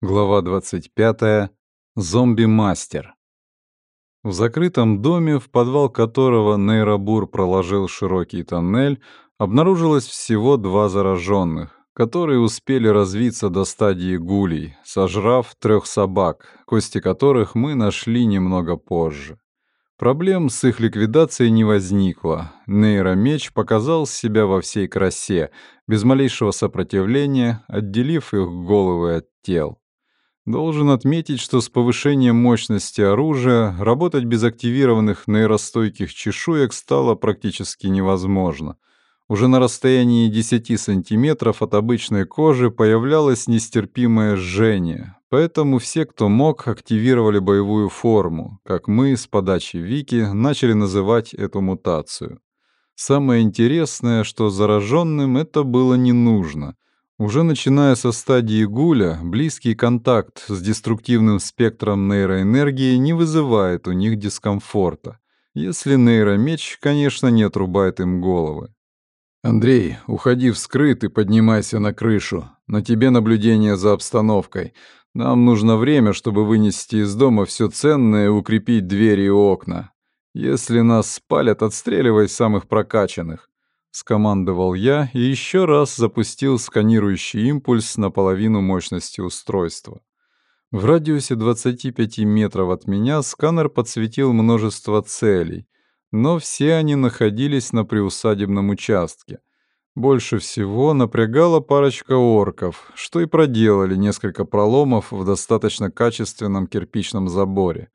Глава 25. Зомби-мастер. В закрытом доме, в подвал которого нейробур проложил широкий тоннель, обнаружилось всего два зараженных, которые успели развиться до стадии гулей, сожрав трех собак, кости которых мы нашли немного позже. Проблем с их ликвидацией не возникло. Нейромеч показал себя во всей красе, без малейшего сопротивления, отделив их головы от тел. Должен отметить, что с повышением мощности оружия работать без активированных нейростойких чешуек стало практически невозможно. Уже на расстоянии 10 сантиметров от обычной кожи появлялось нестерпимое жжение, поэтому все, кто мог, активировали боевую форму, как мы с подачи Вики начали называть эту мутацию. Самое интересное, что зараженным это было не нужно — уже начиная со стадии гуля, близкий контакт с деструктивным спектром нейроэнергии не вызывает у них дискомфорта, если нейромеч, конечно, не отрубает им головы. «Андрей, уходи в скрыт и поднимайся на крышу. На тебе наблюдение за обстановкой. Нам нужно время, чтобы вынести из дома все ценное и укрепить двери и окна. Если нас спалят, отстреливай самых прокачанных. — скомандовал я и еще раз запустил сканирующий импульс на половину мощности устройства. В радиусе 25 метров от меня сканер подсветил множество целей, но все они находились на приусадебном участке. Больше всего напрягала парочка орков, что и проделали несколько проломов в достаточно качественном кирпичном заборе.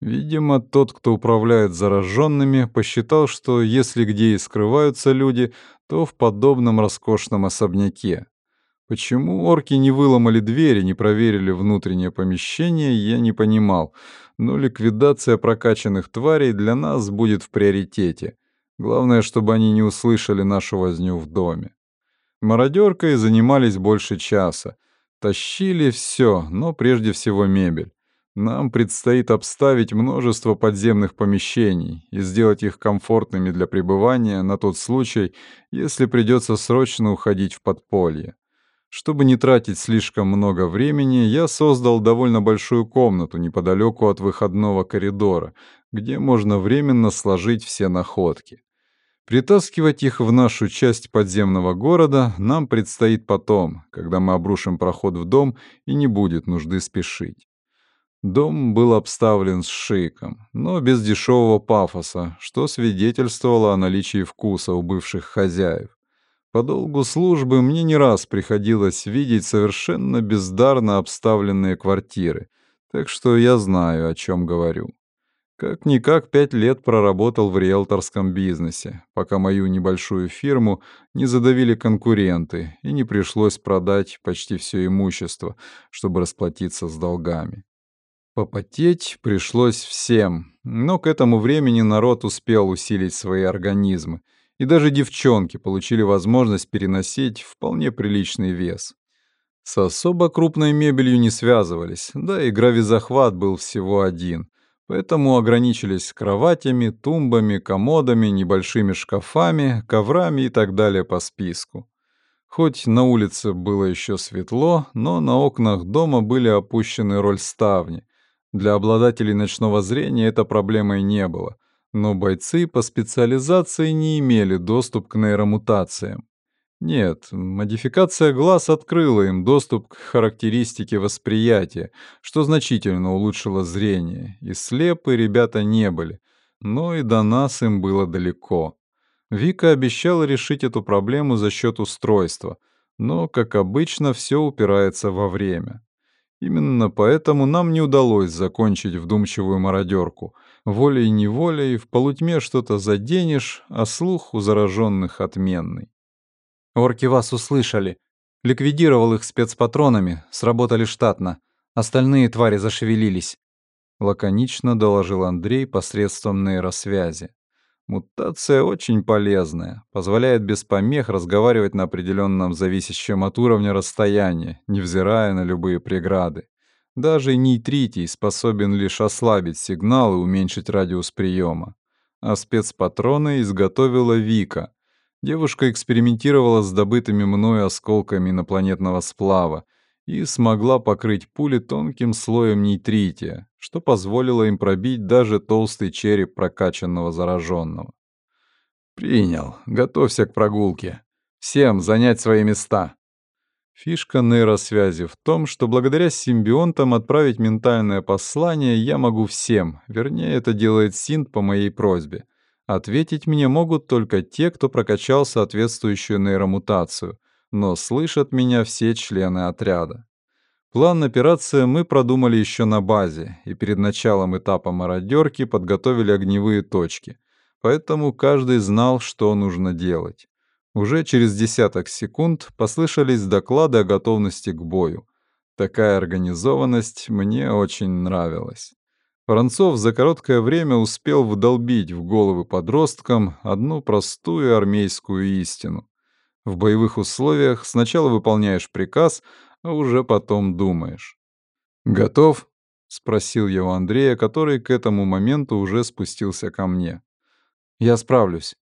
Видимо, тот, кто управляет зараженными, посчитал, что если где и скрываются люди, то в подобном роскошном особняке. Почему орки не выломали двери, не проверили внутреннее помещение, я не понимал, но ликвидация прокачанных тварей для нас будет в приоритете. Главное, чтобы они не услышали нашу возню в доме. Мародеркой занимались больше часа. Тащили все, но прежде всего мебель. Нам предстоит обставить множество подземных помещений и сделать их комфортными для пребывания на тот случай, если придется срочно уходить в подполье. Чтобы не тратить слишком много времени, я создал довольно большую комнату неподалеку от выходного коридора, где можно временно сложить все находки. Притаскивать их в нашу часть подземного города нам предстоит потом, когда мы обрушим проход в дом и не будет нужды спешить. Дом был обставлен с шиком, но без дешевого пафоса, что свидетельствовало о наличии вкуса у бывших хозяев. По долгу службы мне не раз приходилось видеть совершенно бездарно обставленные квартиры, так что я знаю, о чем говорю. Как-никак пять лет проработал в риэлторском бизнесе, пока мою небольшую фирму не задавили конкуренты и не пришлось продать почти все имущество, чтобы расплатиться с долгами. Попотеть пришлось всем, но к этому времени народ успел усилить свои организмы, и даже девчонки получили возможность переносить вполне приличный вес. С особо крупной мебелью не связывались, да и гравизахват был всего один, поэтому ограничились кроватями, тумбами, комодами, небольшими шкафами, коврами и так далее по списку. Хоть на улице было еще светло, но на окнах дома были опущены рольставни — для обладателей ночного зрения это проблемой не было, но бойцы по специализации не имели доступ к нейромутациям. Нет, модификация глаз открыла им доступ к характеристике восприятия, что значительно улучшило зрение, и слепы ребята не были, но и до нас им было далеко. Вика обещала решить эту проблему за счет устройства, но, как обычно, все упирается во время. Именно поэтому нам не удалось закончить вдумчивую мародерку. Волей-неволей в полутьме что-то заденешь, а слух у зараженных отменный. Орки вас услышали. Ликвидировал их спецпатронами, сработали штатно. Остальные твари зашевелились. Лаконично доложил Андрей посредством нейросвязи. Мутация очень полезная, позволяет без помех разговаривать на определенном зависящем от уровня расстоянии, невзирая на любые преграды. Даже нейтритий способен лишь ослабить сигнал и уменьшить радиус приема. А спецпатроны изготовила Вика. Девушка экспериментировала с добытыми мною осколками инопланетного сплава и смогла покрыть пули тонким слоем нейтрития, что позволило им пробить даже толстый череп прокачанного зараженного. «Принял. Готовься к прогулке. Всем занять свои места». Фишка нейросвязи в том, что благодаря симбионтам отправить ментальное послание я могу всем, вернее, это делает Синт по моей просьбе. Ответить мне могут только те, кто прокачал соответствующую нейромутацию, но слышат меня все члены отряда. План операции мы продумали еще на базе, и перед началом этапа мародерки подготовили огневые точки, поэтому каждый знал, что нужно делать. Уже через десяток секунд послышались доклады о готовности к бою. Такая организованность мне очень нравилась. Воронцов за короткое время успел вдолбить в головы подросткам одну простую армейскую истину. В боевых условиях сначала выполняешь приказ, а уже потом думаешь. «Готов?» — спросил я у Андрея, который к этому моменту уже спустился ко мне. «Я справлюсь»,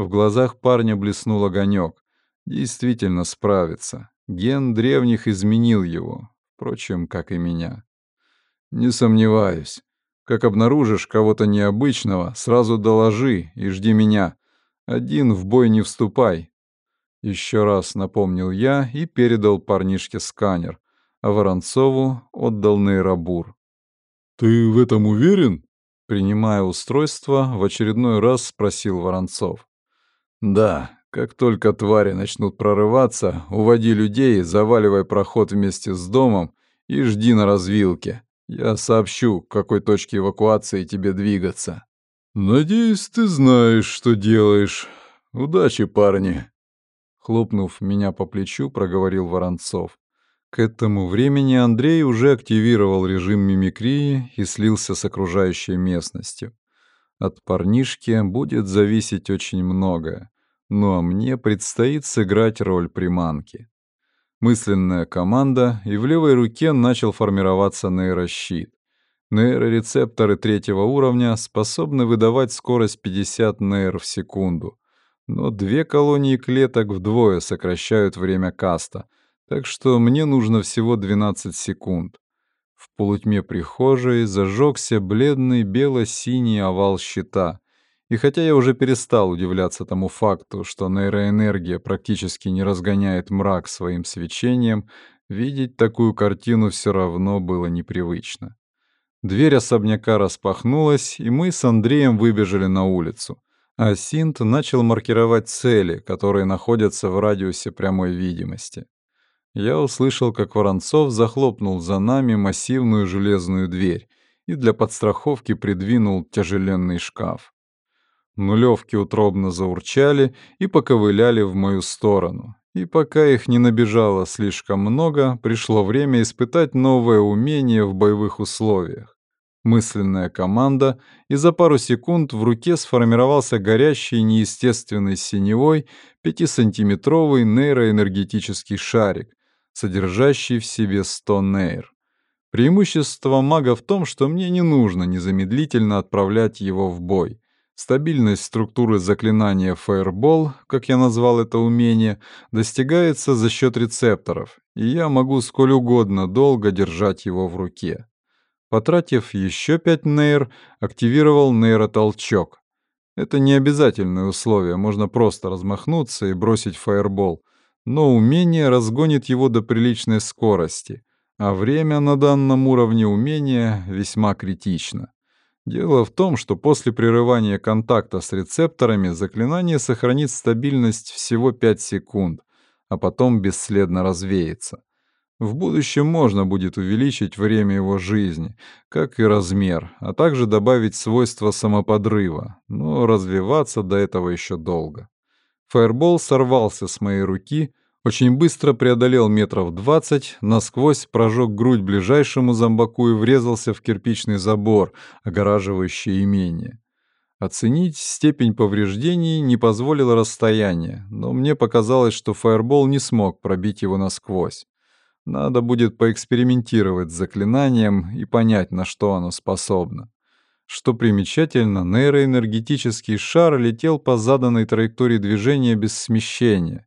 в глазах парня блеснул огонек. Действительно справится. Ген древних изменил его. Впрочем, как и меня. Не сомневаюсь. Как обнаружишь кого-то необычного, сразу доложи и жди меня. Один в бой не вступай. Еще раз напомнил я и передал парнишке сканер, а Воронцову отдал нейробур. «Ты в этом уверен?» Принимая устройство, в очередной раз спросил Воронцов. Да, как только твари начнут прорываться, уводи людей, заваливай проход вместе с домом и жди на развилке. Я сообщу, к какой точке эвакуации тебе двигаться. Надеюсь, ты знаешь, что делаешь. Удачи, парни. Хлопнув меня по плечу, проговорил Воронцов. К этому времени Андрей уже активировал режим мимикрии и слился с окружающей местностью. От парнишки будет зависеть очень многое, ну а мне предстоит сыграть роль приманки. Мысленная команда, и в левой руке начал формироваться нейрощит. Нейрорецепторы третьего уровня способны выдавать скорость 50 нейр в секунду, но две колонии клеток вдвое сокращают время каста, так что мне нужно всего 12 секунд. В полутьме прихожей зажегся бледный бело-синий овал щита. И хотя я уже перестал удивляться тому факту, что нейроэнергия практически не разгоняет мрак своим свечением, видеть такую картину все равно было непривычно. Дверь особняка распахнулась, и мы с Андреем выбежали на улицу. А Синт начал маркировать цели, которые находятся в радиусе прямой видимости я услышал, как Воронцов захлопнул за нами массивную железную дверь и для подстраховки придвинул тяжеленный шкаф. Нулевки утробно заурчали и поковыляли в мою сторону. И пока их не набежало слишком много, пришло время испытать новое умение в боевых условиях. Мысленная команда, и за пару секунд в руке сформировался горящий неестественный синевой пятисантиметровый нейроэнергетический шарик, содержащий в себе 100 нейр. Преимущество мага в том, что мне не нужно незамедлительно отправлять его в бой. Стабильность структуры заклинания Fireball, как я назвал это умение, достигается за счет рецепторов, и я могу сколь угодно долго держать его в руке. Потратив еще 5 нейр, активировал нейротолчок. Это не обязательное условие, можно просто размахнуться и бросить фаербол, но умение разгонит его до приличной скорости, а время на данном уровне умения весьма критично. Дело в том, что после прерывания контакта с рецепторами заклинание сохранит стабильность всего 5 секунд, а потом бесследно развеется. В будущем можно будет увеличить время его жизни, как и размер, а также добавить свойства самоподрыва, но развиваться до этого еще долго. Фаербол сорвался с моей руки, очень быстро преодолел метров двадцать, насквозь прожег грудь ближайшему зомбаку и врезался в кирпичный забор, огораживающий имение. Оценить степень повреждений не позволило расстояние, но мне показалось, что фаербол не смог пробить его насквозь. Надо будет поэкспериментировать с заклинанием и понять, на что оно способно. Что примечательно, нейроэнергетический шар летел по заданной траектории движения без смещения.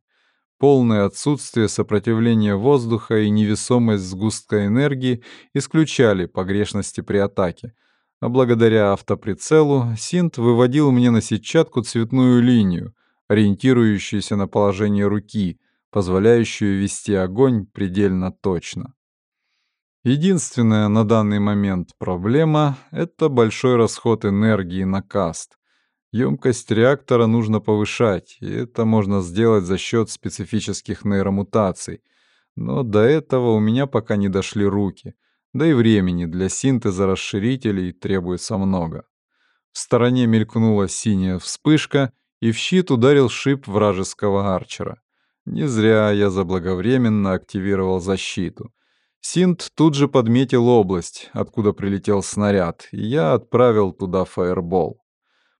Полное отсутствие сопротивления воздуха и невесомость сгустка энергии исключали погрешности при атаке, а благодаря автоприцелу Синт выводил мне на сетчатку цветную линию, ориентирующуюся на положение руки, позволяющую вести огонь предельно точно. Единственная на данный момент проблема — это большой расход энергии на каст. Емкость реактора нужно повышать, и это можно сделать за счет специфических нейромутаций. Но до этого у меня пока не дошли руки, да и времени для синтеза расширителей требуется много. В стороне мелькнула синяя вспышка, и в щит ударил шип вражеского арчера. Не зря я заблаговременно активировал защиту — Синт тут же подметил область, откуда прилетел снаряд, и я отправил туда фаербол.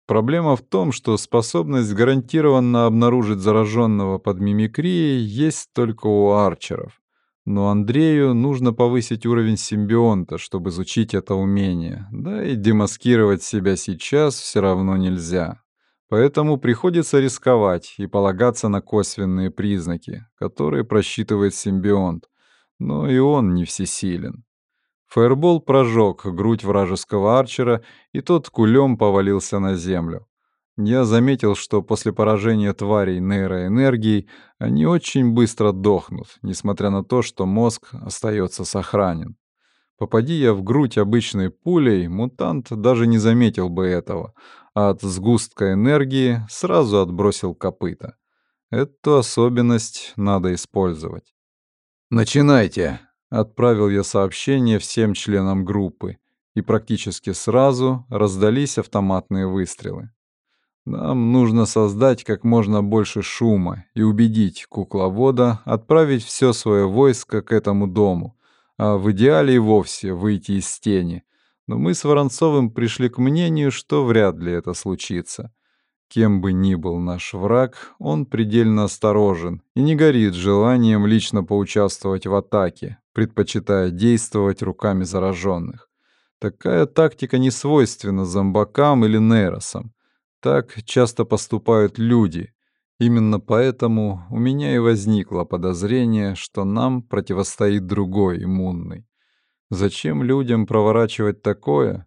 Проблема в том, что способность гарантированно обнаружить зараженного под мимикрией есть только у арчеров. Но Андрею нужно повысить уровень симбионта, чтобы изучить это умение. Да и демаскировать себя сейчас все равно нельзя. Поэтому приходится рисковать и полагаться на косвенные признаки, которые просчитывает симбионт но и он не всесилен. Фаербол прожег грудь вражеского арчера, и тот кулем повалился на землю. Я заметил, что после поражения тварей нейроэнергией они очень быстро дохнут, несмотря на то, что мозг остается сохранен. Попади я в грудь обычной пулей, мутант даже не заметил бы этого, а от сгустка энергии сразу отбросил копыта. Эту особенность надо использовать. «Начинайте!» — отправил я сообщение всем членам группы, и практически сразу раздались автоматные выстрелы. Нам нужно создать как можно больше шума и убедить кукловода отправить все свое войско к этому дому, а в идеале и вовсе выйти из тени. Но мы с Воронцовым пришли к мнению, что вряд ли это случится. Кем бы ни был наш враг, он предельно осторожен и не горит желанием лично поучаствовать в атаке, предпочитая действовать руками зараженных. Такая тактика не свойственна зомбакам или нейросам. Так часто поступают люди. Именно поэтому у меня и возникло подозрение, что нам противостоит другой иммунный. Зачем людям проворачивать такое?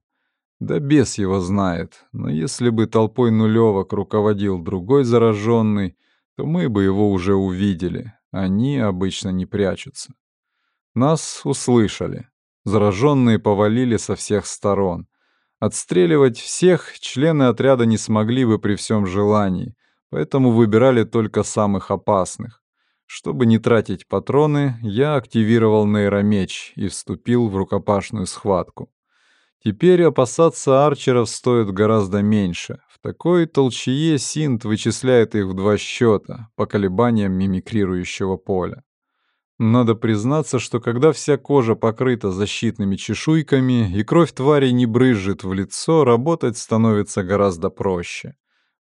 Да бес его знает, но если бы толпой нулевок руководил другой зараженный, то мы бы его уже увидели. Они обычно не прячутся. Нас услышали. Зараженные повалили со всех сторон. Отстреливать всех члены отряда не смогли бы при всем желании, поэтому выбирали только самых опасных. Чтобы не тратить патроны, я активировал нейромеч и вступил в рукопашную схватку. Теперь опасаться арчеров стоит гораздо меньше. В такой толчее синт вычисляет их в два счета по колебаниям мимикрирующего поля. Надо признаться, что когда вся кожа покрыта защитными чешуйками и кровь твари не брызжет в лицо, работать становится гораздо проще.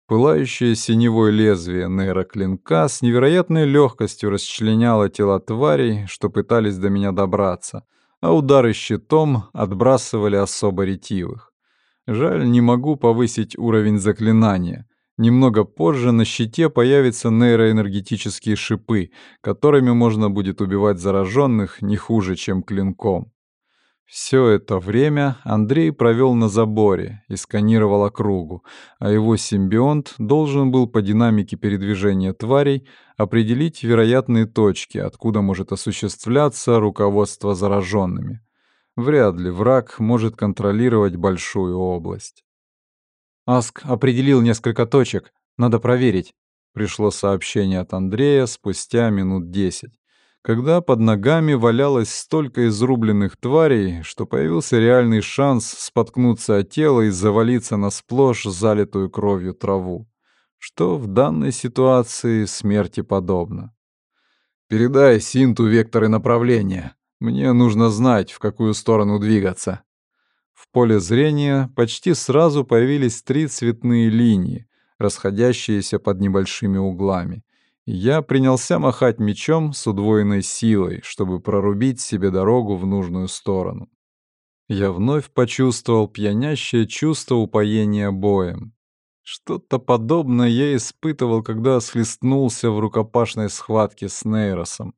Пылающее синевое лезвие нейроклинка с невероятной легкостью расчленяло тела тварей, что пытались до меня добраться — а удары щитом отбрасывали особо ретивых. Жаль, не могу повысить уровень заклинания. Немного позже на щите появятся нейроэнергетические шипы, которыми можно будет убивать зараженных не хуже, чем клинком. Все это время Андрей провел на заборе и сканировал округу, а его симбионт должен был по динамике передвижения тварей определить вероятные точки, откуда может осуществляться руководство зараженными. Вряд ли враг может контролировать большую область. Аск определил несколько точек, надо проверить. Пришло сообщение от Андрея спустя минут десять когда под ногами валялось столько изрубленных тварей, что появился реальный шанс споткнуться от тела и завалиться на сплошь залитую кровью траву, что в данной ситуации смерти подобно. «Передай Синту векторы направления. Мне нужно знать, в какую сторону двигаться». В поле зрения почти сразу появились три цветные линии, расходящиеся под небольшими углами — я принялся махать мечом с удвоенной силой, чтобы прорубить себе дорогу в нужную сторону. Я вновь почувствовал пьянящее чувство упоения боем. Что-то подобное я испытывал, когда схлестнулся в рукопашной схватке с Нейросом.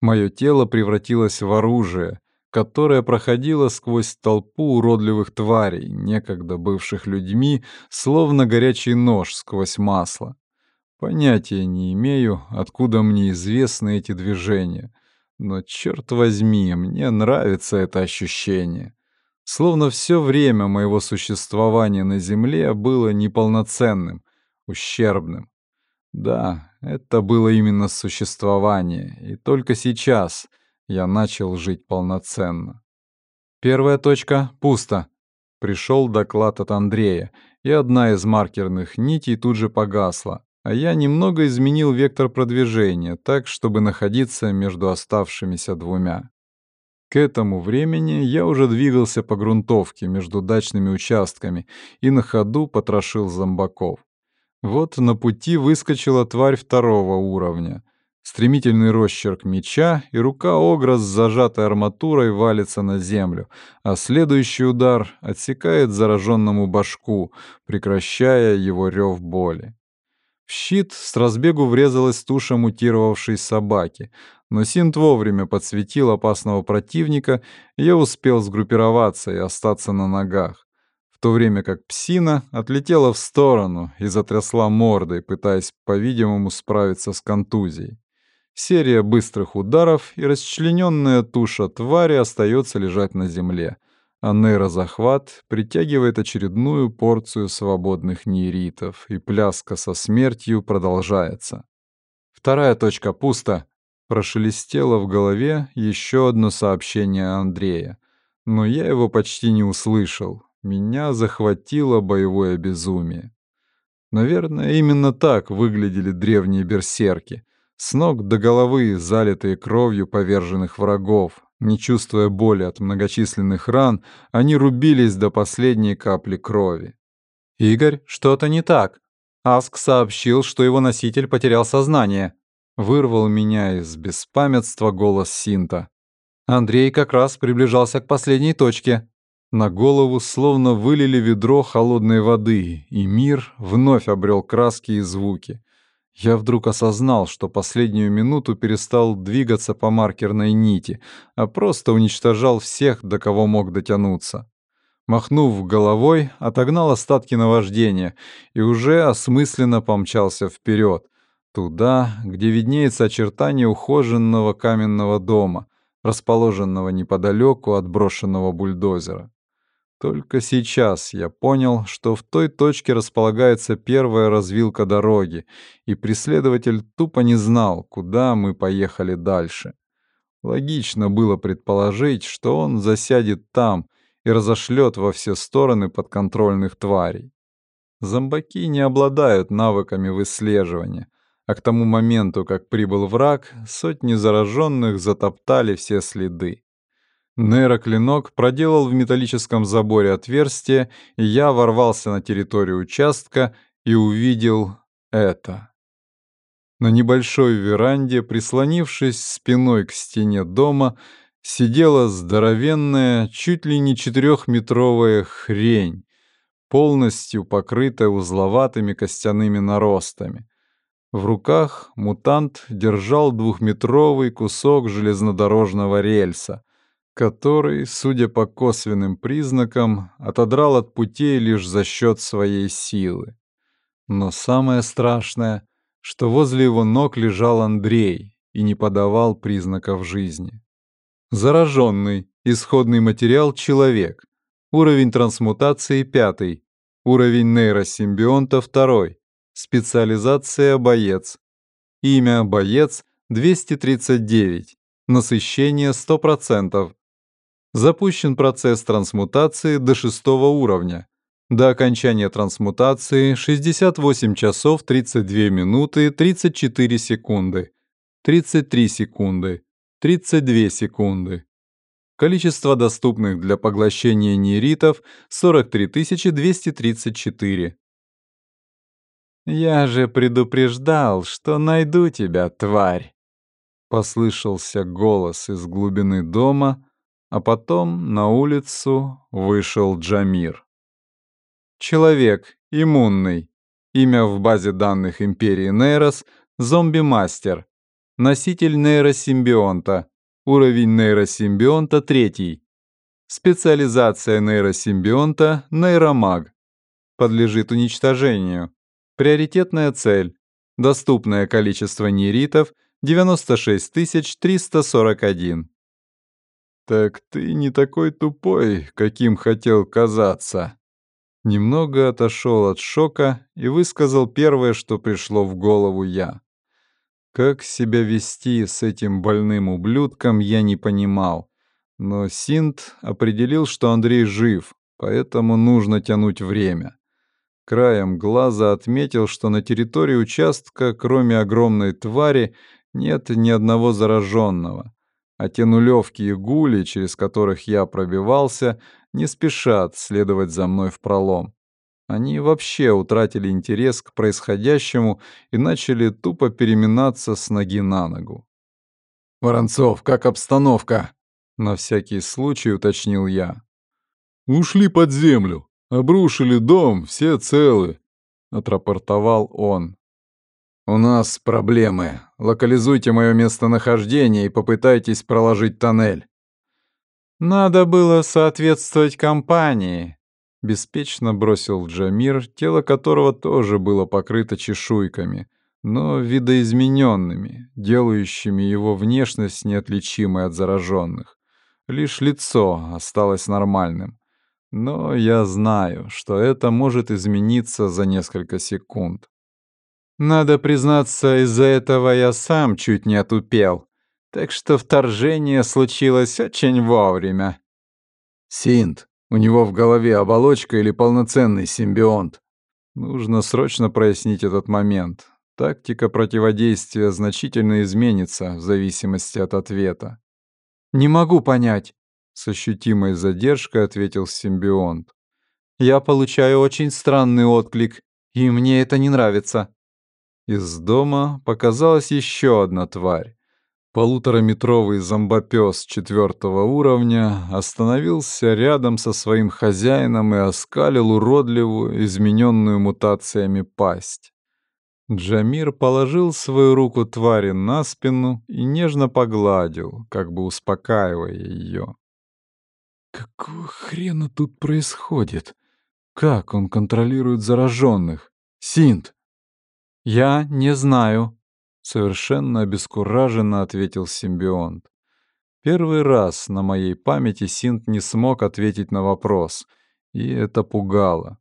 Мое тело превратилось в оружие, которое проходило сквозь толпу уродливых тварей, некогда бывших людьми, словно горячий нож сквозь масло. Понятия не имею, откуда мне известны эти движения, но, черт возьми, мне нравится это ощущение. Словно все время моего существования на Земле было неполноценным, ущербным. Да, это было именно существование, и только сейчас я начал жить полноценно. Первая точка — пусто. Пришел доклад от Андрея, и одна из маркерных нитей тут же погасла, а я немного изменил вектор продвижения так, чтобы находиться между оставшимися двумя. К этому времени я уже двигался по грунтовке между дачными участками и на ходу потрошил зомбаков. Вот на пути выскочила тварь второго уровня. Стремительный росчерк меча, и рука Огра с зажатой арматурой валится на землю, а следующий удар отсекает зараженному башку, прекращая его рев боли. В щит с разбегу врезалась туша мутировавшей собаки, но Синт вовремя подсветил опасного противника, и я успел сгруппироваться и остаться на ногах, в то время как псина отлетела в сторону и затрясла мордой, пытаясь, по-видимому, справиться с контузией. Серия быстрых ударов, и расчлененная туша твари остается лежать на земле — а нейрозахват притягивает очередную порцию свободных нейритов, и пляска со смертью продолжается. Вторая точка пусто. Прошелестело в голове еще одно сообщение Андрея, но я его почти не услышал. Меня захватило боевое безумие. Наверное, именно так выглядели древние берсерки, с ног до головы залитые кровью поверженных врагов, не чувствуя боли от многочисленных ран, они рубились до последней капли крови. «Игорь, что-то не так. Аск сообщил, что его носитель потерял сознание». Вырвал меня из беспамятства голос Синта. Андрей как раз приближался к последней точке. На голову словно вылили ведро холодной воды, и мир вновь обрел краски и звуки. Я вдруг осознал, что последнюю минуту перестал двигаться по маркерной нити, а просто уничтожал всех, до кого мог дотянуться. Махнув головой, отогнал остатки наваждения и уже осмысленно помчался вперед, туда, где виднеется очертание ухоженного каменного дома, расположенного неподалеку от брошенного бульдозера. Только сейчас я понял, что в той точке располагается первая развилка дороги, и преследователь тупо не знал, куда мы поехали дальше. Логично было предположить, что он засядет там и разошлет во все стороны подконтрольных тварей. Зомбаки не обладают навыками выслеживания, а к тому моменту, как прибыл враг, сотни зараженных затоптали все следы. Нейроклинок проделал в металлическом заборе отверстие, и я ворвался на территорию участка и увидел это. На небольшой веранде, прислонившись спиной к стене дома, сидела здоровенная, чуть ли не четырехметровая хрень, полностью покрытая узловатыми костяными наростами. В руках мутант держал двухметровый кусок железнодорожного рельса — который, судя по косвенным признакам, отодрал от путей лишь за счет своей силы. Но самое страшное, что возле его ног лежал Андрей и не подавал признаков жизни. Зараженный, исходный материал человек, уровень трансмутации пятый, уровень нейросимбионта второй, специализация боец, имя боец 239, насыщение 100%, Запущен процесс трансмутации до шестого уровня. До окончания трансмутации 68 часов 32 минуты 34 секунды, 33 секунды, 32 секунды. Количество доступных для поглощения нейритов 43 234. «Я же предупреждал, что найду тебя, тварь!» Послышался голос из глубины дома, а потом на улицу вышел Джамир. Человек, иммунный, Имя в базе данных Империи Нейрос — Зомби-мастер. Носитель нейросимбионта. Уровень нейросимбионта третий. Специализация нейросимбионта — нейромаг. Подлежит уничтожению. Приоритетная цель. Доступное количество нейритов — 96 341. «Так ты не такой тупой, каким хотел казаться». Немного отошел от шока и высказал первое, что пришло в голову я. Как себя вести с этим больным ублюдком, я не понимал. Но Синт определил, что Андрей жив, поэтому нужно тянуть время. Краем глаза отметил, что на территории участка, кроме огромной твари, нет ни одного зараженного а те нулевки и гули, через которых я пробивался, не спешат следовать за мной в пролом. Они вообще утратили интерес к происходящему и начали тупо переминаться с ноги на ногу. «Воронцов, как обстановка?» — на всякий случай уточнил я. «Ушли под землю, обрушили дом, все целы», — отрапортовал он. «У нас проблемы. Локализуйте мое местонахождение и попытайтесь проложить тоннель». «Надо было соответствовать компании», — беспечно бросил Джамир, тело которого тоже было покрыто чешуйками, но видоизмененными, делающими его внешность неотличимой от зараженных. Лишь лицо осталось нормальным. Но я знаю, что это может измениться за несколько секунд. Надо признаться, из-за этого я сам чуть не отупел. Так что вторжение случилось очень вовремя. Синт, у него в голове оболочка или полноценный симбионт? Нужно срочно прояснить этот момент. Тактика противодействия значительно изменится в зависимости от ответа. «Не могу понять», — с ощутимой задержкой ответил симбионт. «Я получаю очень странный отклик, и мне это не нравится». Из дома показалась еще одна тварь. Полутораметровый зомбопес четвертого уровня остановился рядом со своим хозяином и оскалил уродливую, измененную мутациями пасть. Джамир положил свою руку твари на спину и нежно погладил, как бы успокаивая ее. «Какого хрена тут происходит? Как он контролирует зараженных? Синт, «Я не знаю», — совершенно обескураженно ответил симбионт. Первый раз на моей памяти Синт не смог ответить на вопрос, и это пугало.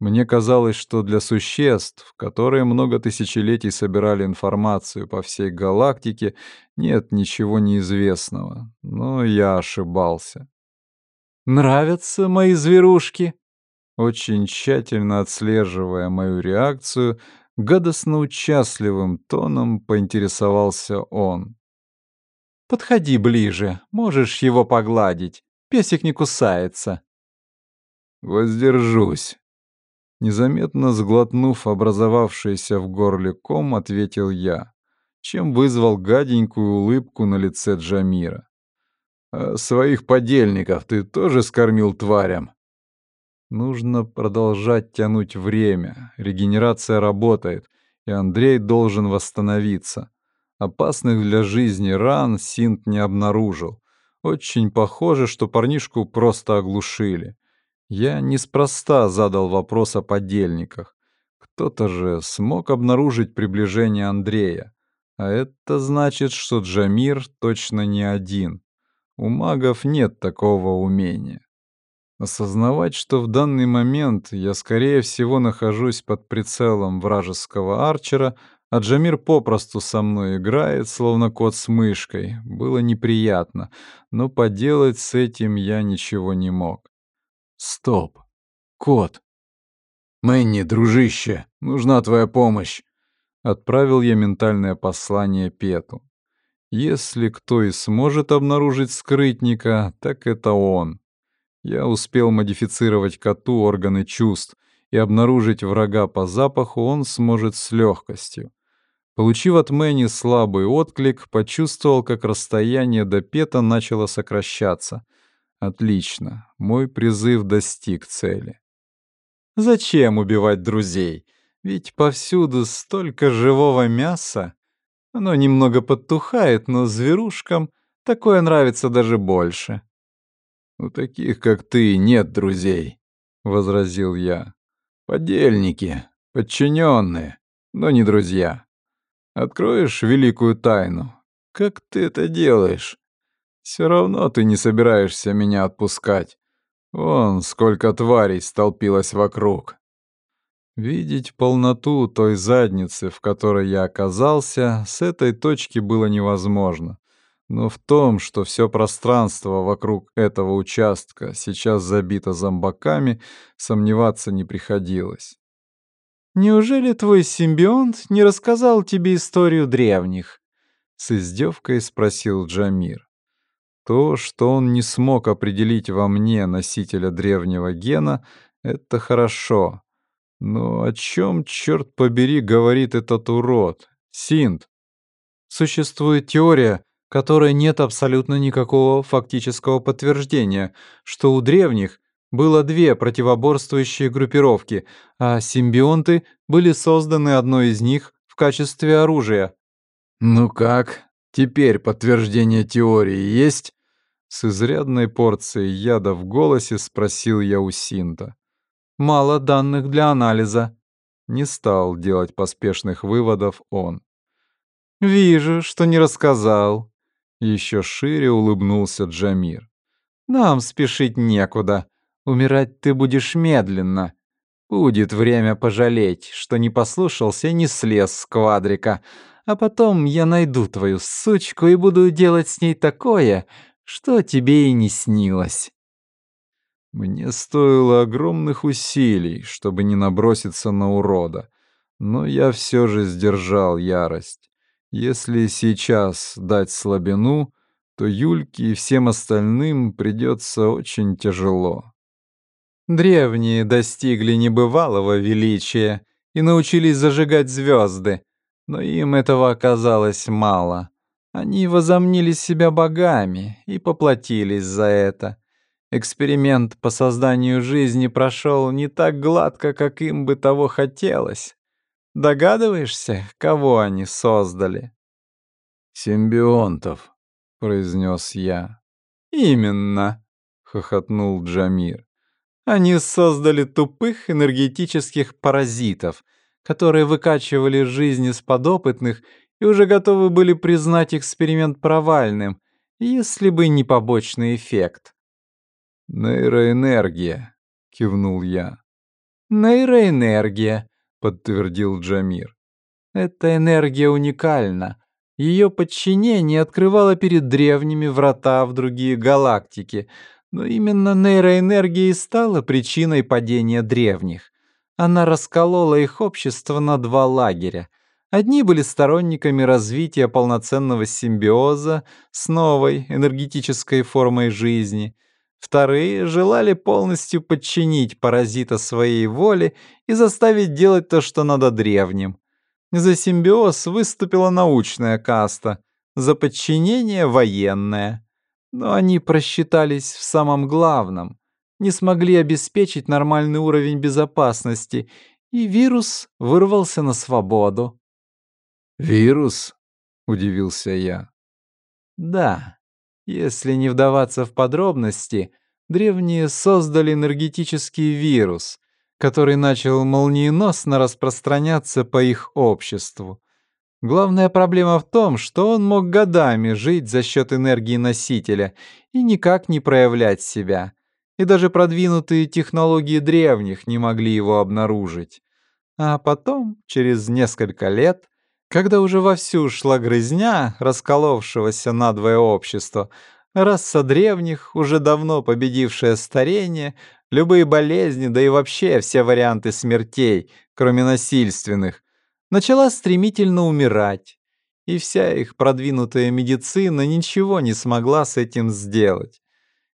Мне казалось, что для существ, которые много тысячелетий собирали информацию по всей галактике, нет ничего неизвестного, но я ошибался. «Нравятся мои зверушки?» Очень тщательно отслеживая мою реакцию, Гадостно участливым тоном поинтересовался он. «Подходи ближе, можешь его погладить. Песик не кусается». «Воздержусь». Незаметно сглотнув образовавшийся в горле ком, ответил я, чем вызвал гаденькую улыбку на лице Джамира. «А своих подельников ты тоже скормил тварям?» Нужно продолжать тянуть время. Регенерация работает, и Андрей должен восстановиться. Опасных для жизни ран Синт не обнаружил. Очень похоже, что парнишку просто оглушили. Я неспроста задал вопрос о подельниках. Кто-то же смог обнаружить приближение Андрея. А это значит, что Джамир точно не один. У магов нет такого умения. Осознавать, что в данный момент я, скорее всего, нахожусь под прицелом вражеского арчера, а Джамир попросту со мной играет, словно кот с мышкой, было неприятно, но поделать с этим я ничего не мог. Стоп. Кот. Мэнни, дружище, нужна твоя помощь. Отправил я ментальное послание Пету. Если кто и сможет обнаружить скрытника, так это он. Я успел модифицировать коту органы чувств, и обнаружить врага по запаху он сможет с легкостью. Получив от Мэнни слабый отклик, почувствовал, как расстояние до Пета начало сокращаться. Отлично, мой призыв достиг цели. «Зачем убивать друзей? Ведь повсюду столько живого мяса. Оно немного подтухает, но зверушкам такое нравится даже больше. «У таких, как ты, нет друзей», — возразил я. «Подельники, подчиненные, но не друзья. Откроешь великую тайну? Как ты это делаешь? Все равно ты не собираешься меня отпускать. Вон сколько тварей столпилось вокруг. Видеть полноту той задницы, в которой я оказался, с этой точки было невозможно. Но в том, что все пространство вокруг этого участка сейчас забито зомбаками, сомневаться не приходилось. «Неужели твой симбионт не рассказал тебе историю древних?» — с издевкой спросил Джамир. То, что он не смог определить во мне носителя древнего гена, — это хорошо. Но о чем, черт побери, говорит этот урод? Синт. Существует теория, которой нет абсолютно никакого фактического подтверждения, что у древних было две противоборствующие группировки, а симбионты были созданы одной из них в качестве оружия. «Ну как? Теперь подтверждение теории есть?» С изрядной порцией яда в голосе спросил я у Синта. Мало данных для анализа. Не стал делать поспешных выводов он. «Вижу, что не рассказал». Еще шире улыбнулся Джамир. «Нам спешить некуда. Умирать ты будешь медленно. Будет время пожалеть, что не послушался и не слез с квадрика. А потом я найду твою сучку и буду делать с ней такое, что тебе и не снилось». Мне стоило огромных усилий, чтобы не наброситься на урода, но я все же сдержал ярость. Если сейчас дать слабину, то Юльке и всем остальным придется очень тяжело. Древние достигли небывалого величия и научились зажигать звезды, но им этого оказалось мало. Они возомнили себя богами и поплатились за это. Эксперимент по созданию жизни прошел не так гладко, как им бы того хотелось. Догадываешься, кого они создали? «Симбионтов», — произнес я. «Именно», — хохотнул Джамир. «Они создали тупых энергетических паразитов, которые выкачивали жизнь из подопытных и уже готовы были признать эксперимент провальным, если бы не побочный эффект. «Нейроэнергия», — кивнул я. «Нейроэнергия», — подтвердил Джамир. «Эта энергия уникальна. Ее подчинение открывало перед древними врата в другие галактики, но именно нейроэнергия и стала причиной падения древних. Она расколола их общество на два лагеря. Одни были сторонниками развития полноценного симбиоза с новой энергетической формой жизни — Вторые желали полностью подчинить паразита своей воле и заставить делать то, что надо древним. За симбиоз выступила научная каста, за подчинение — военная. Но они просчитались в самом главном, не смогли обеспечить нормальный уровень безопасности, и вирус вырвался на свободу. «Вирус?» — удивился я. «Да, если не вдаваться в подробности, древние создали энергетический вирус, который начал молниеносно распространяться по их обществу. Главная проблема в том, что он мог годами жить за счет энергии носителя и никак не проявлять себя. И даже продвинутые технологии древних не могли его обнаружить. А потом, через несколько лет, когда уже вовсю шла грызня расколовшегося надвое общества, раса древних, уже давно победившая старение, любые болезни, да и вообще все варианты смертей, кроме насильственных, начала стремительно умирать, и вся их продвинутая медицина ничего не смогла с этим сделать.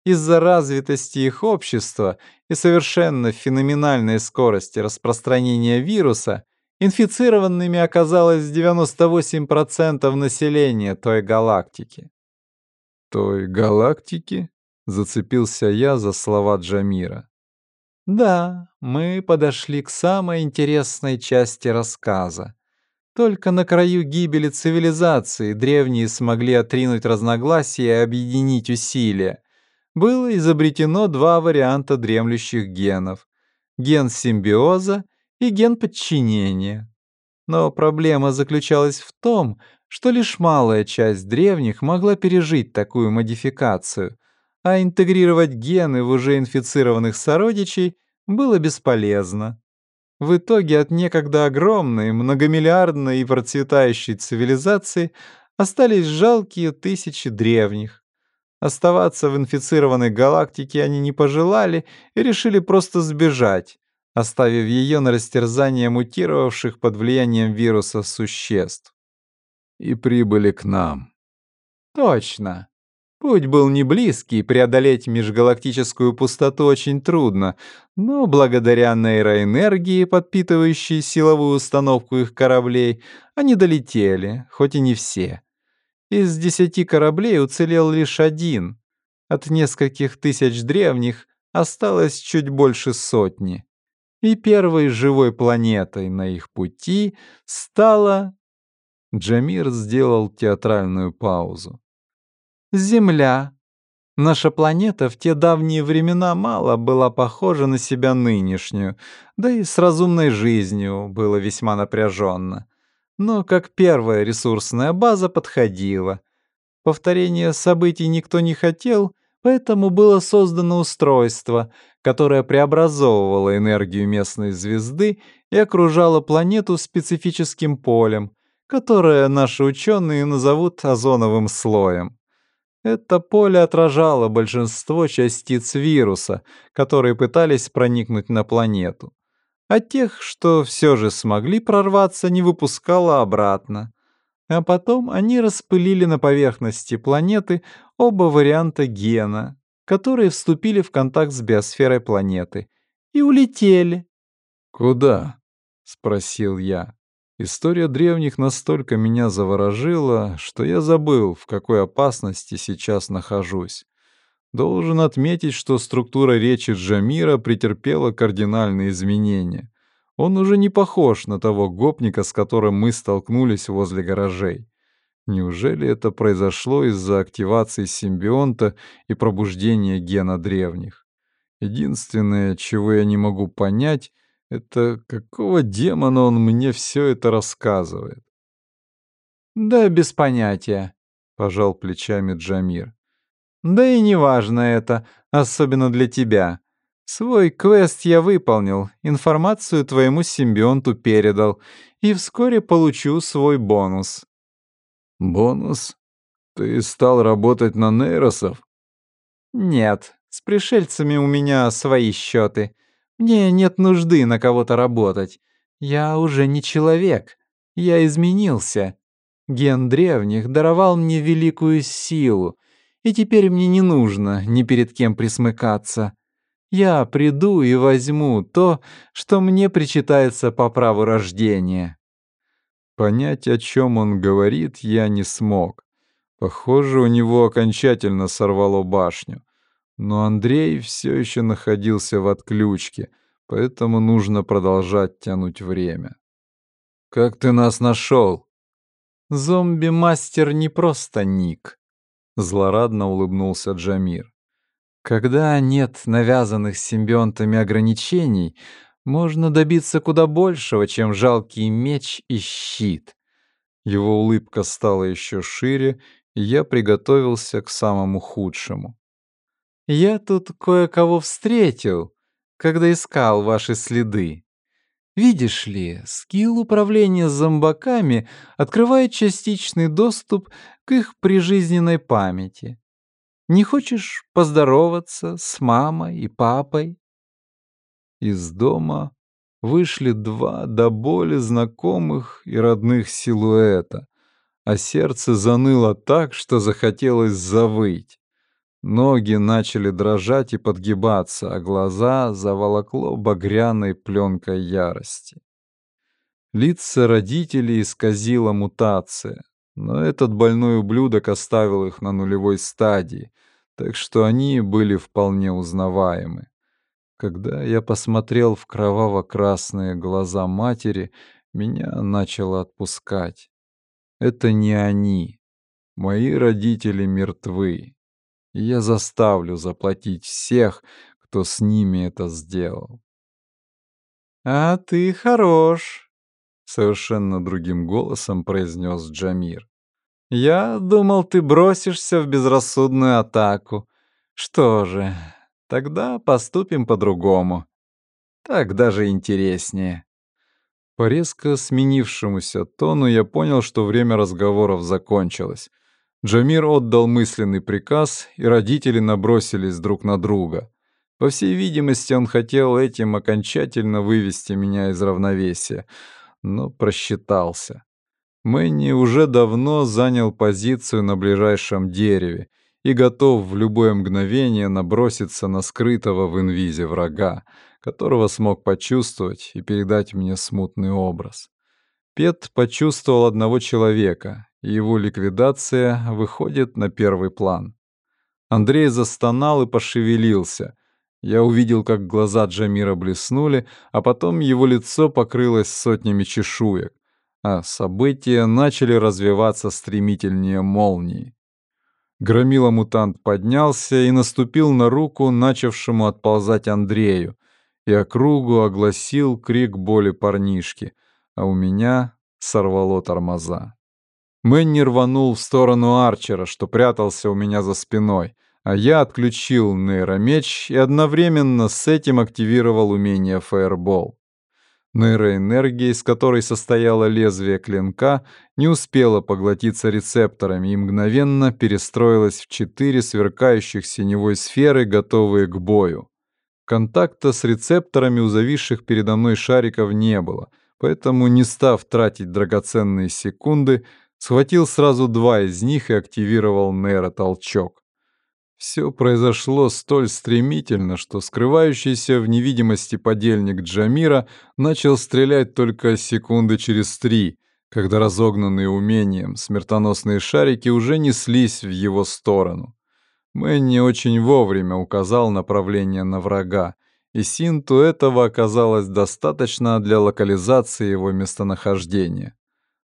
Из-за развитости их общества и совершенно феноменальной скорости распространения вируса инфицированными оказалось 98% населения той галактики. «Той галактики?» — зацепился я за слова Джамира. Да, мы подошли к самой интересной части рассказа. Только на краю гибели цивилизации древние смогли отринуть разногласия и объединить усилия. Было изобретено два варианта дремлющих генов — ген симбиоза и ген подчинения. Но проблема заключалась в том, что лишь малая часть древних могла пережить такую модификацию — а интегрировать гены в уже инфицированных сородичей было бесполезно. В итоге от некогда огромной, многомиллиардной и процветающей цивилизации остались жалкие тысячи древних. Оставаться в инфицированной галактике они не пожелали и решили просто сбежать, оставив ее на растерзание мутировавших под влиянием вируса существ. И прибыли к нам. Точно. Путь был не близкий, преодолеть межгалактическую пустоту очень трудно, но благодаря нейроэнергии, подпитывающей силовую установку их кораблей, они долетели, хоть и не все. Из десяти кораблей уцелел лишь один. От нескольких тысяч древних осталось чуть больше сотни. И первой живой планетой на их пути стала... Джамир сделал театральную паузу. Земля. Наша планета в те давние времена мало была похожа на себя нынешнюю, да и с разумной жизнью было весьма напряженно. Но как первая ресурсная база подходила. Повторения событий никто не хотел, поэтому было создано устройство, которое преобразовывало энергию местной звезды и окружало планету специфическим полем, которое наши ученые назовут озоновым слоем. Это поле отражало большинство частиц вируса, которые пытались проникнуть на планету. А тех, что все же смогли прорваться, не выпускало обратно. А потом они распылили на поверхности планеты оба варианта гена, которые вступили в контакт с биосферой планеты, и улетели. «Куда?» — спросил я. История древних настолько меня заворожила, что я забыл, в какой опасности сейчас нахожусь. Должен отметить, что структура речи Джамира претерпела кардинальные изменения. Он уже не похож на того гопника, с которым мы столкнулись возле гаражей. Неужели это произошло из-за активации симбионта и пробуждения гена древних? Единственное, чего я не могу понять, это какого демона он мне все это рассказывает? Да без понятия, пожал плечами Джамир. Да и не важно это, особенно для тебя. Свой квест я выполнил, информацию твоему симбионту передал, и вскоре получу свой бонус. Бонус? Ты стал работать на нейросов? Нет, с пришельцами у меня свои счеты. Мне нет нужды на кого-то работать. Я уже не человек. Я изменился. Ген древних даровал мне великую силу, и теперь мне не нужно ни перед кем присмыкаться. Я приду и возьму то, что мне причитается по праву рождения. Понять, о чем он говорит, я не смог. Похоже, у него окончательно сорвало башню. Но Андрей все еще находился в отключке, поэтому нужно продолжать тянуть время. «Как ты нас нашел?» «Зомби-мастер не просто ник», — злорадно улыбнулся Джамир. «Когда нет навязанных симбионтами ограничений, можно добиться куда большего, чем жалкий меч и щит». Его улыбка стала еще шире, и я приготовился к самому худшему. Я тут кое-кого встретил, когда искал ваши следы. Видишь ли, скилл управления зомбаками открывает частичный доступ к их прижизненной памяти. Не хочешь поздороваться с мамой и папой? Из дома вышли два до боли знакомых и родных силуэта, а сердце заныло так, что захотелось завыть. Ноги начали дрожать и подгибаться, а глаза заволокло багряной пленкой ярости. Лица родителей исказила мутация, но этот больной ублюдок оставил их на нулевой стадии, так что они были вполне узнаваемы. Когда я посмотрел в кроваво-красные глаза матери, меня начало отпускать. Это не они. Мои родители мертвы. И я заставлю заплатить всех, кто с ними это сделал. «А ты хорош», — совершенно другим голосом произнес Джамир. «Я думал, ты бросишься в безрассудную атаку. Что же, тогда поступим по-другому. Так даже интереснее». По резко сменившемуся тону я понял, что время разговоров закончилось. Джамир отдал мысленный приказ, и родители набросились друг на друга. По всей видимости, он хотел этим окончательно вывести меня из равновесия, но просчитался. Мэнни уже давно занял позицию на ближайшем дереве и готов в любое мгновение наброситься на скрытого в инвизе врага, которого смог почувствовать и передать мне смутный образ. Пет почувствовал одного человека, и его ликвидация выходит на первый план. Андрей застонал и пошевелился. Я увидел, как глаза Джамира блеснули, а потом его лицо покрылось сотнями чешуек, а события начали развиваться стремительнее молнии. Громила-мутант поднялся и наступил на руку начавшему отползать Андрею, и округу огласил крик боли парнишки, а у меня сорвало тормоза. Мэнни рванул в сторону Арчера, что прятался у меня за спиной, а я отключил нейромеч и одновременно с этим активировал умение Фаербол. Нейроэнергия, из которой состояло лезвие клинка, не успела поглотиться рецепторами и мгновенно перестроилась в четыре сверкающих синевой сферы, готовые к бою. Контакта с рецепторами у зависших передо мной шариков не было, поэтому, не став тратить драгоценные секунды, схватил сразу два из них и активировал нейротолчок. Все произошло столь стремительно, что скрывающийся в невидимости подельник Джамира начал стрелять только секунды через три, когда разогнанные умением смертоносные шарики уже неслись в его сторону. Мэнни очень вовремя указал направление на врага, и Синту этого оказалось достаточно для локализации его местонахождения.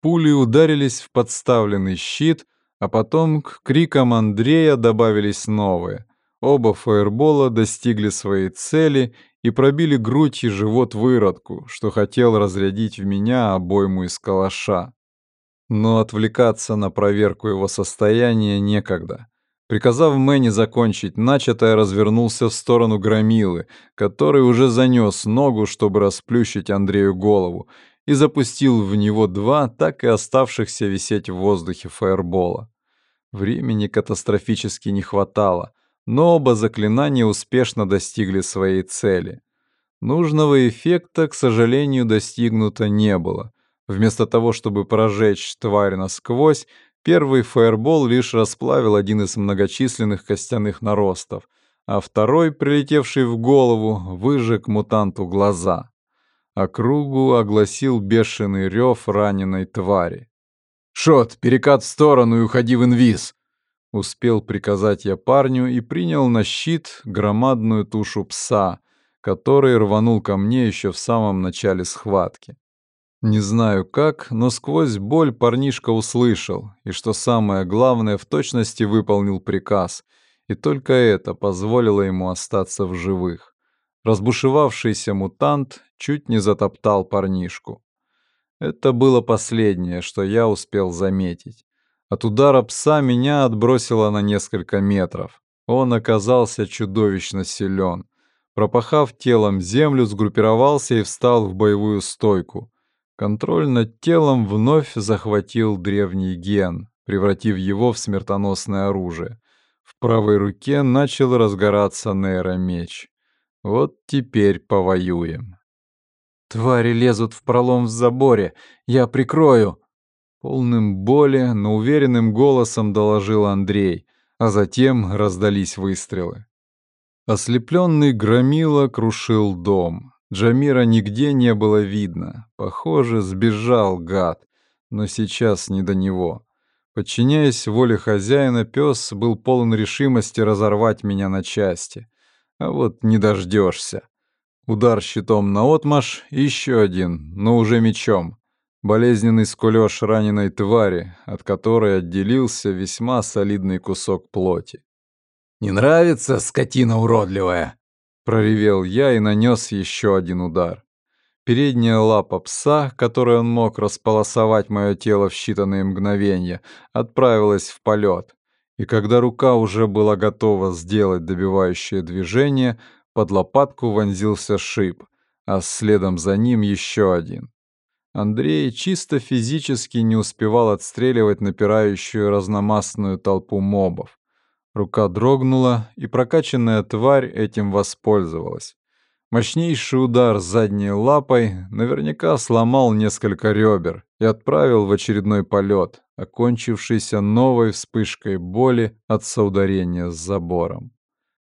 Пули ударились в подставленный щит, а потом к крикам Андрея добавились новые. Оба фаербола достигли своей цели и пробили грудь и живот выродку, что хотел разрядить в меня обойму из калаша. Но отвлекаться на проверку его состояния некогда. Приказав Мэнни закончить начатое, развернулся в сторону Громилы, который уже занес ногу, чтобы расплющить Андрею голову, и запустил в него два, так и оставшихся висеть в воздухе фаербола. Времени катастрофически не хватало, но оба заклинания успешно достигли своей цели. Нужного эффекта, к сожалению, достигнуто не было. Вместо того, чтобы прожечь тварь насквозь, Первый фаербол лишь расплавил один из многочисленных костяных наростов, а второй, прилетевший в голову, выжег мутанту глаза. Округу огласил бешеный рев раненой твари. «Шот, перекат в сторону и уходи в инвиз!» Успел приказать я парню и принял на щит громадную тушу пса, который рванул ко мне еще в самом начале схватки. Не знаю как, но сквозь боль парнишка услышал, и что самое главное, в точности выполнил приказ, и только это позволило ему остаться в живых. Разбушевавшийся мутант чуть не затоптал парнишку. Это было последнее, что я успел заметить. От удара пса меня отбросило на несколько метров. Он оказался чудовищно силен. Пропахав телом землю, сгруппировался и встал в боевую стойку — Контроль над телом вновь захватил древний ген, превратив его в смертоносное оружие. В правой руке начал разгораться нейромеч. Вот теперь повоюем. «Твари лезут в пролом в заборе. Я прикрою!» Полным боли, но уверенным голосом доложил Андрей, а затем раздались выстрелы. Ослепленный громила крушил дом. Джамира нигде не было видно. Похоже, сбежал гад, но сейчас не до него. Подчиняясь воле хозяина, пес был полон решимости разорвать меня на части. А вот не дождешься. Удар щитом на отмаш, еще один, но уже мечом. Болезненный скулёж раненой твари, от которой отделился весьма солидный кусок плоти. «Не нравится, скотина уродливая?» Проревел я и нанес еще один удар. Передняя лапа пса, которой он мог располосовать мое тело в считанные мгновения, отправилась в полет. И когда рука уже была готова сделать добивающее движение, под лопатку вонзился шип, а следом за ним еще один. Андрей чисто физически не успевал отстреливать напирающую разномастную толпу мобов. Рука дрогнула, и прокачанная тварь этим воспользовалась. Мощнейший удар задней лапой наверняка сломал несколько ребер и отправил в очередной полет, окончившийся новой вспышкой боли от соударения с забором.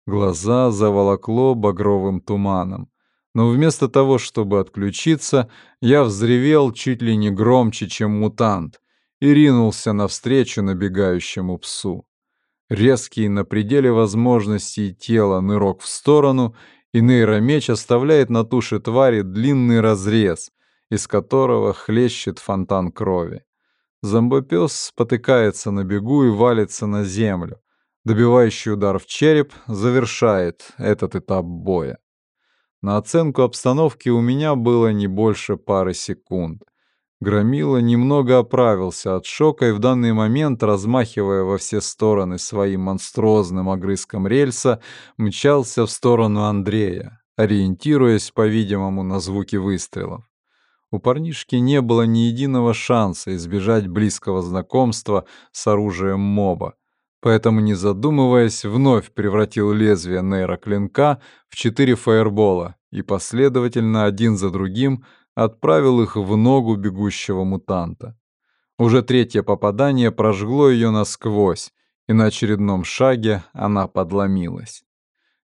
Глаза заволокло багровым туманом. Но вместо того, чтобы отключиться, я взревел чуть ли не громче, чем мутант, и ринулся навстречу набегающему псу. Резкий на пределе возможностей тела нырок в сторону — и нейромеч оставляет на туше твари длинный разрез, из которого хлещет фонтан крови. Зомбопес спотыкается на бегу и валится на землю. Добивающий удар в череп завершает этот этап боя. На оценку обстановки у меня было не больше пары секунд — Громила немного оправился от шока и в данный момент, размахивая во все стороны своим монструозным огрызком рельса, мчался в сторону Андрея, ориентируясь, по-видимому, на звуки выстрелов. У парнишки не было ни единого шанса избежать близкого знакомства с оружием моба, поэтому, не задумываясь, вновь превратил лезвие нейроклинка в четыре фаербола и последовательно один за другим отправил их в ногу бегущего мутанта. Уже третье попадание прожгло ее насквозь, и на очередном шаге она подломилась.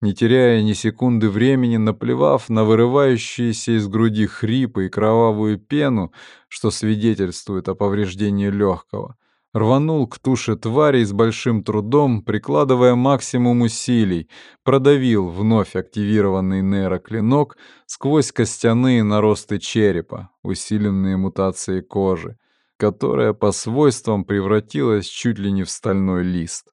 Не теряя ни секунды времени, наплевав на вырывающиеся из груди хрипы и кровавую пену, что свидетельствует о повреждении легкого, рванул к туше твари с большим трудом, прикладывая максимум усилий, продавил вновь активированный нейроклинок сквозь костяные наросты черепа, усиленные мутацией кожи, которая по свойствам превратилась чуть ли не в стальной лист.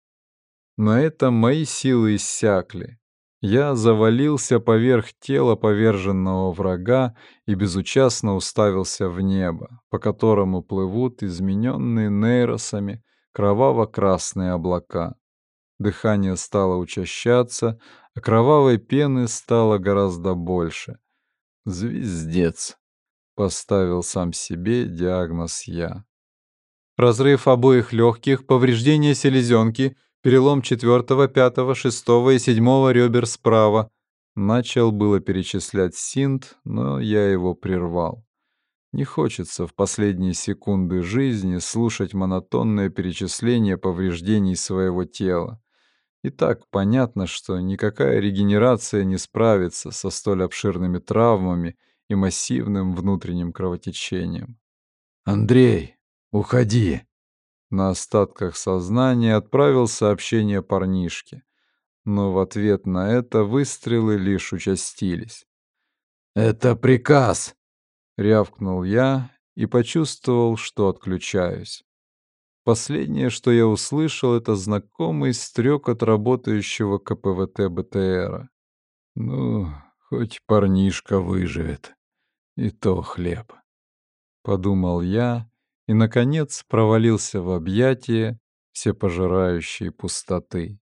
На этом мои силы иссякли, я завалился поверх тела поверженного врага и безучастно уставился в небо, по которому плывут измененные нейросами кроваво-красные облака. Дыхание стало учащаться, а кровавой пены стало гораздо больше. «Звездец», — поставил сам себе диагноз я. Разрыв обоих легких, повреждение селезенки — перелом четвертого, пятого, шестого и седьмого ребер справа. Начал было перечислять синт, но я его прервал. Не хочется в последние секунды жизни слушать монотонное перечисление повреждений своего тела. И так понятно, что никакая регенерация не справится со столь обширными травмами и массивным внутренним кровотечением. «Андрей, уходи!» На остатках сознания отправил сообщение парнишке, но в ответ на это выстрелы лишь участились. «Это приказ!» — рявкнул я и почувствовал, что отключаюсь. Последнее, что я услышал, это знакомый стрек от работающего КПВТ БТРа. Ну, хоть парнишка выживет, и то хлеб. Подумал я и, наконец, провалился в объятия всепожирающей пустоты.